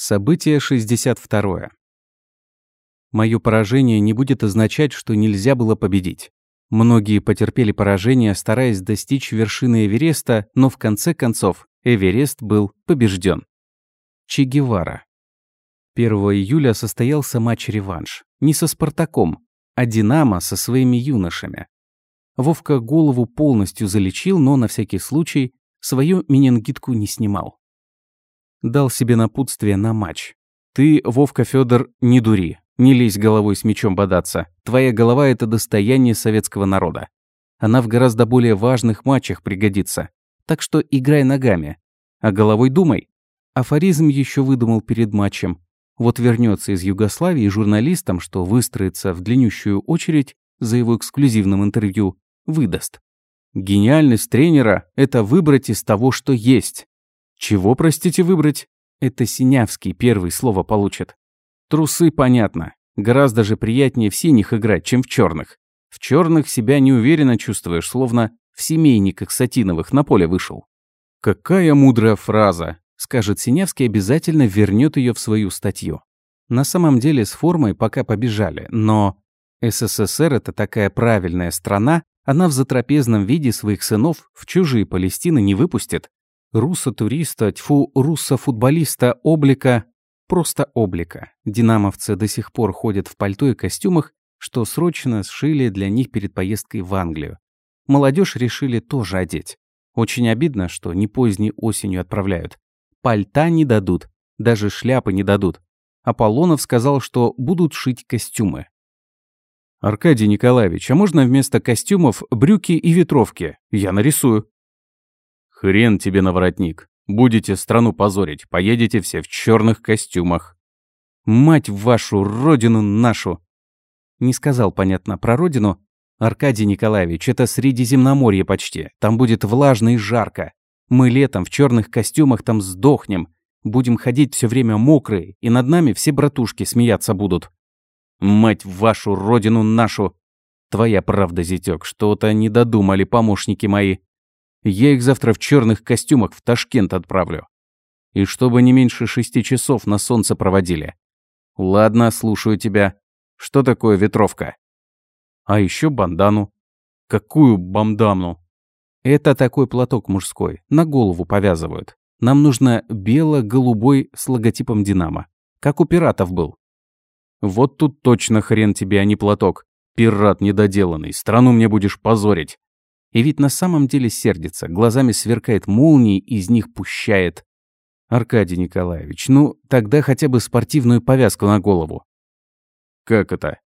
Событие 62. Мое поражение не будет означать, что нельзя было победить. Многие потерпели поражение, стараясь достичь вершины Эвереста, но в конце концов Эверест был побежден. Че Гевара. 1 июля состоялся матч-реванш. Не со «Спартаком», а «Динамо» со своими юношами. Вовка голову полностью залечил, но на всякий случай свою менингитку не снимал. Дал себе напутствие на матч. «Ты, Вовка Федор, не дури. Не лезь головой с мечом бодаться. Твоя голова – это достояние советского народа. Она в гораздо более важных матчах пригодится. Так что играй ногами. А головой думай. Афоризм еще выдумал перед матчем. Вот вернется из Югославии журналистам, что выстроится в длиннющую очередь за его эксклюзивным интервью, выдаст. Гениальность тренера – это выбрать из того, что есть. Чего, простите, выбрать? Это Синявский первый слово получит. Трусы, понятно. Гораздо же приятнее в синих играть, чем в черных. В черных себя неуверенно чувствуешь, словно в семейниках сатиновых на поле вышел. Какая мудрая фраза, скажет Синявский, обязательно вернет ее в свою статью. На самом деле с формой пока побежали, но СССР это такая правильная страна, она в затрапезном виде своих сынов в чужие Палестины не выпустит. Руссо-туриста, тьфу, руссо-футболиста, облика Просто облика. Динамовцы до сих пор ходят в пальто и костюмах, что срочно сшили для них перед поездкой в Англию. Молодежь решили тоже одеть. Очень обидно, что не поздней осенью отправляют. Пальта не дадут, даже шляпы не дадут. Аполлонов сказал, что будут шить костюмы. «Аркадий Николаевич, а можно вместо костюмов брюки и ветровки? Я нарисую». «Хрен тебе на воротник. Будете страну позорить, поедете все в черных костюмах. Мать вашу, родину нашу!» Не сказал, понятно, про родину. Аркадий Николаевич, это Средиземноморье почти. Там будет влажно и жарко. Мы летом в черных костюмах там сдохнем. Будем ходить все время мокрые, и над нами все братушки смеяться будут. Мать вашу, родину нашу! Твоя правда, зятёк, что-то не додумали помощники мои. Я их завтра в черных костюмах в Ташкент отправлю. И чтобы не меньше шести часов на солнце проводили. Ладно, слушаю тебя. Что такое ветровка? А еще бандану. Какую бандану? Это такой платок мужской, на голову повязывают. Нам нужно бело-голубой с логотипом «Динамо». Как у пиратов был. Вот тут точно хрен тебе, а не платок. Пират недоделанный, страну мне будешь позорить. И ведь на самом деле сердится, глазами сверкает молнией, из них пущает. Аркадий Николаевич, ну тогда хотя бы спортивную повязку на голову. Как это?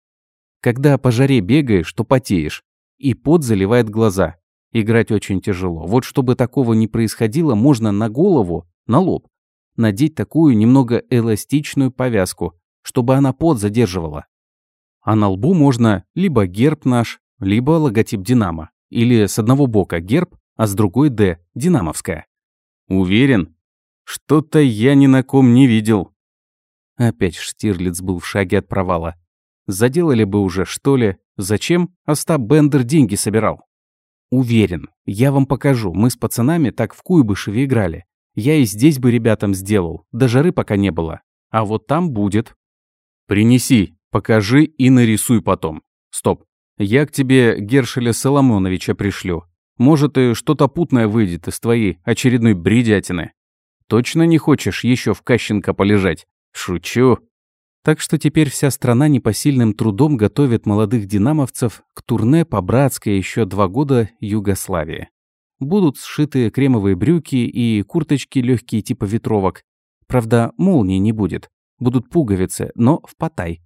Когда по жаре бегаешь, то потеешь, и пот заливает глаза. Играть очень тяжело. Вот чтобы такого не происходило, можно на голову, на лоб, надеть такую немного эластичную повязку, чтобы она пот задерживала. А на лбу можно либо герб наш, либо логотип «Динамо». Или с одного бока герб, а с другой «Д» – динамовская. Уверен? Что-то я ни на ком не видел. Опять Штирлиц был в шаге от провала. Заделали бы уже, что ли? Зачем Остап Бендер деньги собирал? Уверен. Я вам покажу. Мы с пацанами так в Куйбышеве играли. Я и здесь бы ребятам сделал. До жары пока не было. А вот там будет. Принеси, покажи и нарисуй потом. Стоп. Я к тебе Гершеля Соломоновича пришлю. Может, и что-то путное выйдет из твоей очередной бредятины. Точно не хочешь еще в Кащенко полежать? Шучу. Так что теперь вся страна непосильным трудом готовит молодых динамовцев к турне по братской еще два года Югославии. Будут сшиты кремовые брюки и курточки легкие типа ветровок. Правда, молнии не будет. Будут пуговицы, но в потай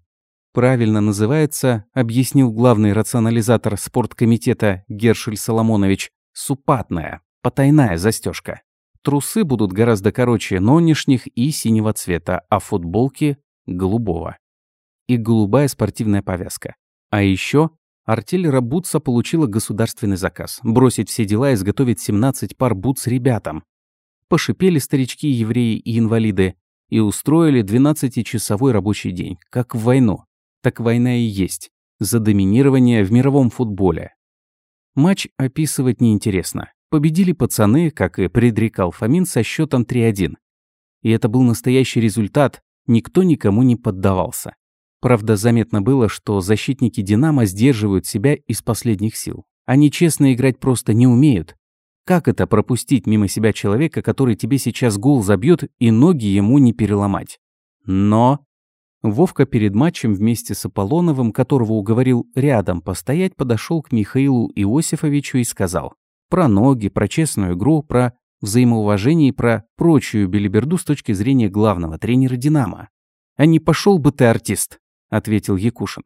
правильно называется, объяснил главный рационализатор спорткомитета Гершель Соломонович, супатная, потайная застежка. Трусы будут гораздо короче нонешних и синего цвета, а футболки – голубого. И голубая спортивная повязка. А еще артель Бутса получила государственный заказ – бросить все дела и изготовить 17 пар бутс ребятам. Пошипели старички, евреи и инвалиды и устроили 12-часовой рабочий день, как в войну так война и есть. За доминирование в мировом футболе. Матч описывать неинтересно. Победили пацаны, как и предрекал Фомин, со счетом 3-1. И это был настоящий результат, никто никому не поддавался. Правда, заметно было, что защитники «Динамо» сдерживают себя из последних сил. Они честно играть просто не умеют. Как это пропустить мимо себя человека, который тебе сейчас гол забьет и ноги ему не переломать? Но... Вовка перед матчем вместе с Аполлоновым, которого уговорил рядом постоять, подошел к Михаилу Иосифовичу и сказал про ноги, про честную игру, про взаимоуважение и про прочую белиберду с точки зрения главного тренера «Динамо». «А не пошел бы ты, артист!» — ответил Якушин.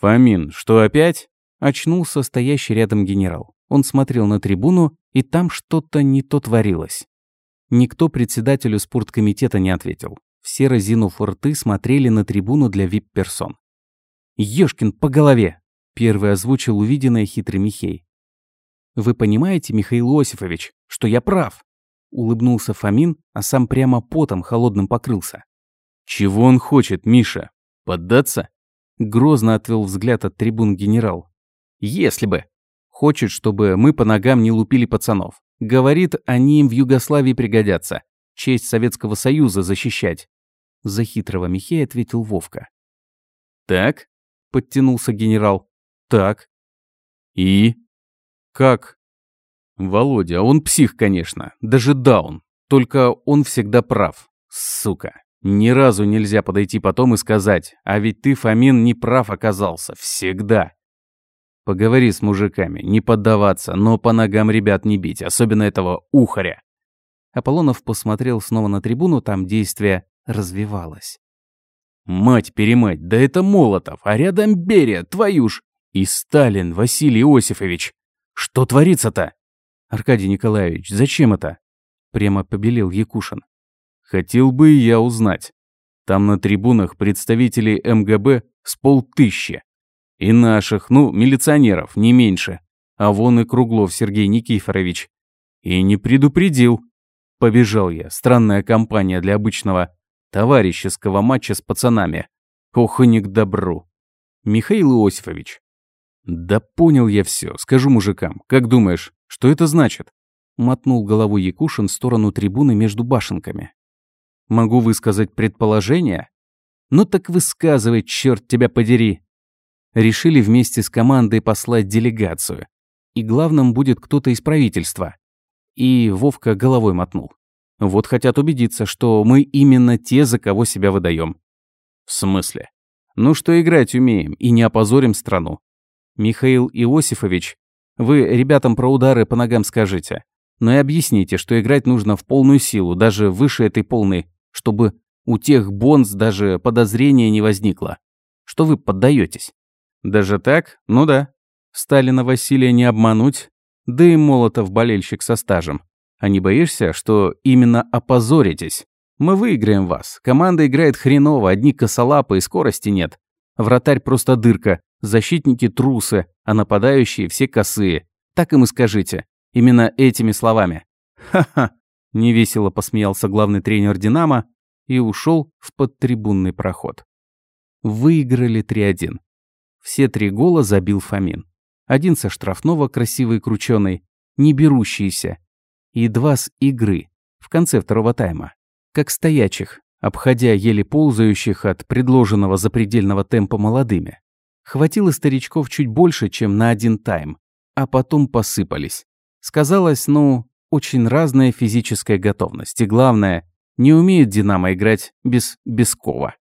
«Фомин, что опять?» — очнулся стоящий рядом генерал. Он смотрел на трибуну, и там что-то не то творилось. Никто председателю спорткомитета не ответил. Все, разинув рты, смотрели на трибуну для вип-персон. «Ёшкин, по голове!» — первый озвучил увиденное хитрый Михей. «Вы понимаете, Михаил Осифович, что я прав?» Улыбнулся Фомин, а сам прямо потом холодным покрылся. «Чего он хочет, Миша? Поддаться?» Грозно отвел взгляд от трибун генерал. «Если бы. Хочет, чтобы мы по ногам не лупили пацанов. Говорит, они им в Югославии пригодятся. Честь Советского Союза защищать». За хитрого Михея ответил Вовка. «Так?» — подтянулся генерал. «Так». «И?» Как? Володя, он псих, конечно. Даже даун. Только он всегда прав. Сука. Ни разу нельзя подойти потом и сказать, а ведь ты, Фомин, не прав оказался. Всегда. Поговори с мужиками, не поддаваться, но по ногам ребят не бить, особенно этого ухаря. Аполлонов посмотрел снова на трибуну, там действие развивалось. Мать-перемать, да это Молотов, а рядом Берия, твою ж! И Сталин, Василий Иосифович. Что творится-то? Аркадий Николаевич, зачем это? Прямо побелел Якушин. Хотел бы и я узнать. Там на трибунах представители МГБ с полтыщи. И наших, ну, милиционеров, не меньше. А вон и Круглов Сергей Никифорович. И не предупредил. Побежал я. Странная компания для обычного товарищеского матча с пацанами. Ох и не к добру. Михаил Иосифович, «Да понял я все. Скажу мужикам. Как думаешь, что это значит?» Мотнул головой Якушин в сторону трибуны между башенками. «Могу высказать предположение?» «Ну так высказывай, черт тебя подери!» Решили вместе с командой послать делегацию. И главным будет кто-то из правительства. И Вовка головой мотнул. Вот хотят убедиться, что мы именно те, за кого себя выдаем. В смысле? Ну что играть умеем и не опозорим страну. Михаил Иосифович, вы ребятам про удары по ногам скажите. Но и объясните, что играть нужно в полную силу, даже выше этой полной, чтобы у тех бонс даже подозрения не возникло. Что вы поддаетесь. Даже так? Ну да. Сталина Василия не обмануть. Да и Молотов болельщик со стажем. А не боишься, что именно опозоритесь? Мы выиграем вас. Команда играет хреново, одни косолапы и скорости нет. Вратарь просто дырка, защитники трусы, а нападающие все косые. Так им и скажите. Именно этими словами. Ха-ха. Невесело посмеялся главный тренер «Динамо» и ушел в подтрибунный проход. Выиграли 3-1. Все три гола забил Фомин. Один со штрафного, красивый крученый, не берущийся. И два с игры, в конце второго тайма. Как стоячих, обходя еле ползающих от предложенного запредельного темпа молодыми. Хватило старичков чуть больше, чем на один тайм, а потом посыпались. Сказалось, ну, очень разная физическая готовность, и главное, не умеет «Динамо» играть без Бескова.